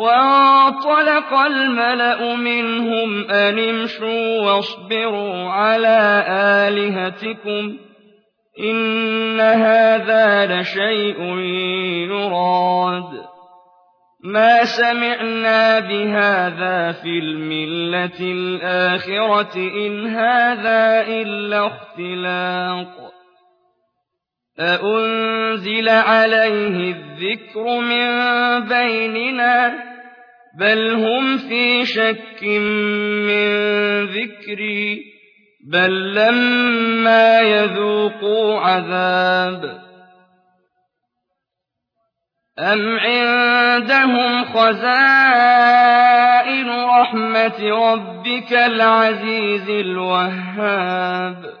وانطلق الملأ منهم أن امشوا واصبروا على آلهتكم إن هذا لشيء يراد. ما سمعنا بهذا في الملة الآخرة إن هذا إلا اختلاق. أأنزل عليه الذكر من بيننا؟ بل هم في شك من ذكري بل لما يذوقوا عذاب. أم عندهم خزائن رحمة ربك العزيز الوهاب.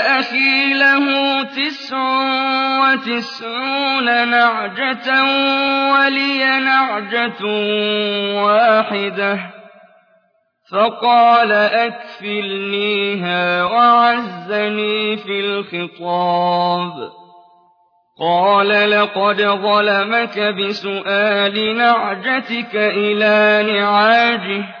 تسع وتسعون نعجة ولي نعجة واحدة فقال أكفلنيها وعزني في الخطاب قال لقد ظلمك بسؤال نعجتك إلى نعاجه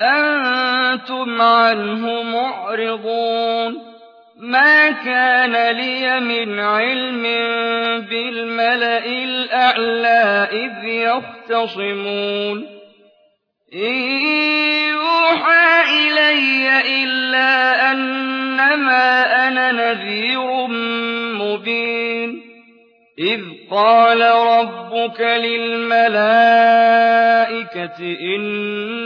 أَنتُمْ عَنْهُ مُعْرِضُونَ. مَا كَانَ لِيَ مِنْ عِلْمٍ بِالْمَلَإِ الْأَعْلَىٰ إِذْ يَخْتَصِمُونَ. إِن يُوحَىٰ إِلَيَّ إِلَّا أَنَّمَا أَنَا نَذِيرٌ مُّبِينٌ. إِذْ قَالَ رَبُّكَ لِلْمَلَائِكَةِ